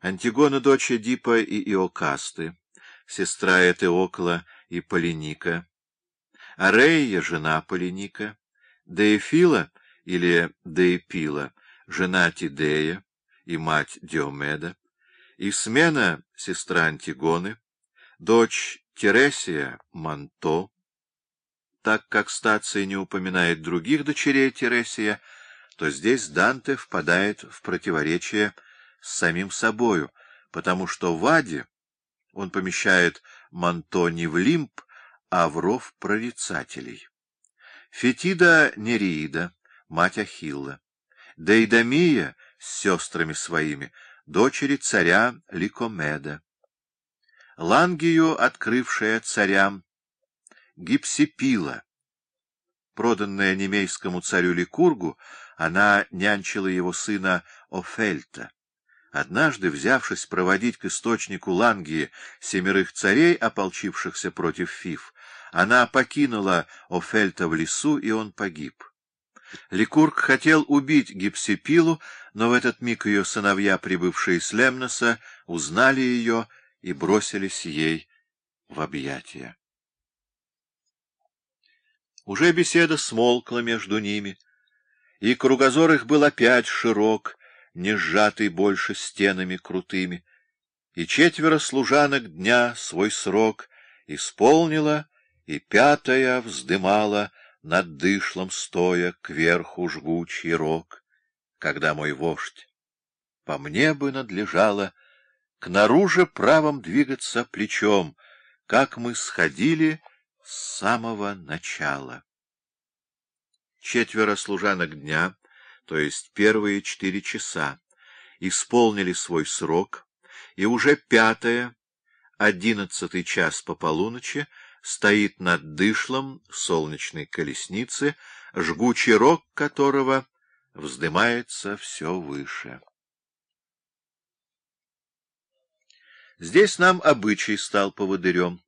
Антигона — дочь Эдипа и Иокасты, сестра Этеокла и Полиника, Арея — жена Полиника, Деефила или Деепила — жена Тидея и мать Диомеда, Исмена — сестра Антигоны, дочь Тересия — Манто. Так как стация не упоминает других дочерей Тересия, то здесь Данте впадает в противоречие с самим собою, потому что в Аде он помещает Манто не в лимб, а в ров прорицателей. Фетида Нереида, мать Ахилла, Дейдамия с сестрами своими, дочери царя Ликомеда, Лангию, открывшая царям, Гипсипила, проданная немейскому царю Ликургу, она нянчила его сына Офельта. Однажды, взявшись проводить к источнику Лангии семерых царей, ополчившихся против Фиф, она покинула Офельта в лесу, и он погиб. Ликург хотел убить Гипсипилу, но в этот миг ее сыновья, прибывшие с Лемноса, узнали ее и бросились ей в объятия. Уже беседа смолкла между ними, и кругозор их был опять широк, не сжатый больше стенами крутыми, и четверо служанок дня свой срок исполнила, и пятая вздымала над дышлом стоя кверху жгучий рог, когда мой вождь по мне бы надлежало к наруже правом двигаться плечом, как мы сходили с самого начала. Четверо служанок дня, то есть первые четыре часа, исполнили свой срок, и уже пятое, одиннадцатый час по полуночи, стоит над дышлом солнечной колесницы, жгучий рог которого вздымается все выше. Здесь нам обычай стал поводырем.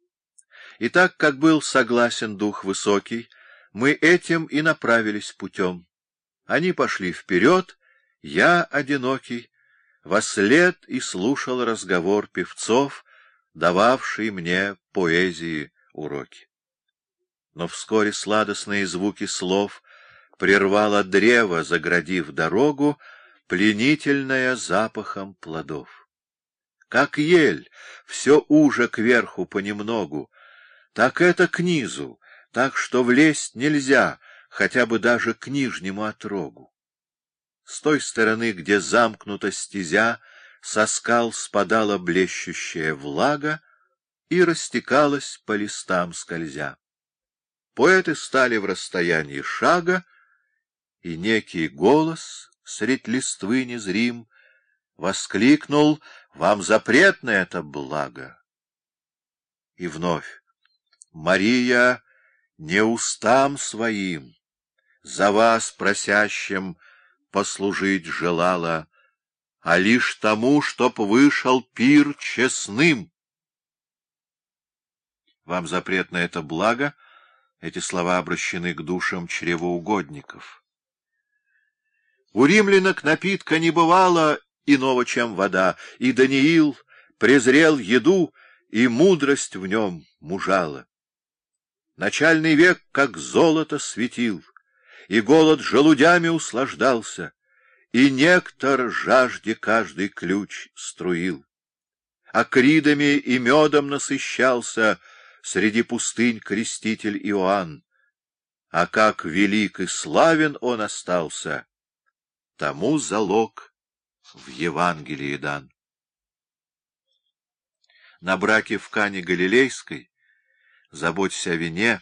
И так как был согласен дух высокий, мы этим и направились путем. Они пошли вперед, я, одинокий, вослед и слушал разговор певцов, дававший мне поэзии уроки. Но вскоре сладостные звуки слов прервало древо, заградив дорогу, пленительная запахом плодов. Как ель, все уже кверху понемногу, так это к низу, так что влезть нельзя, хотя бы даже к нижнему отрогу. С той стороны, где замкнута стезя, со скал спадала блещущая влага, и растекалась по листам скользя. Поэты стали в расстоянии шага, и некий голос средь листвы незрим воскликнул «Вам запретно это благо!» И вновь «Мария не устам своим, за вас, просящим, послужить желала, а лишь тому, чтоб вышел пир честным». Вам запрет на это благо, эти слова обращены к душам чревоугодников. У римлянок напитка не бывало иного, чем вода, и Даниил презрел еду, и мудрость в нем мужала. Начальный век, как золото, светил, и голод желудями услаждался, и нектар жажде каждый ключ струил. Акридами и медом насыщался — среди пустынь креститель Иоанн. А как велик и славен он остался, тому залог в Евангелии дан. На браке в Кане Галилейской, заботясь о вине,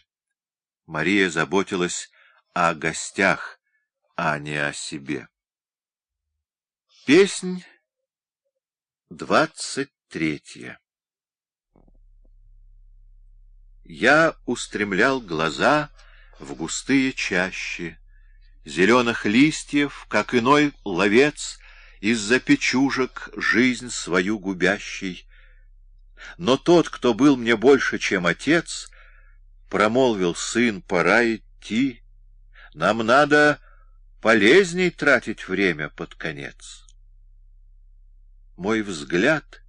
Мария заботилась о гостях, а не о себе. Песнь двадцать третья я устремлял глаза в густые чащи, зеленых листьев, как иной ловец, из-за печужек жизнь свою губящий. Но тот, кто был мне больше, чем отец, промолвил сын, пора идти, нам надо полезней тратить время под конец. мой взгляд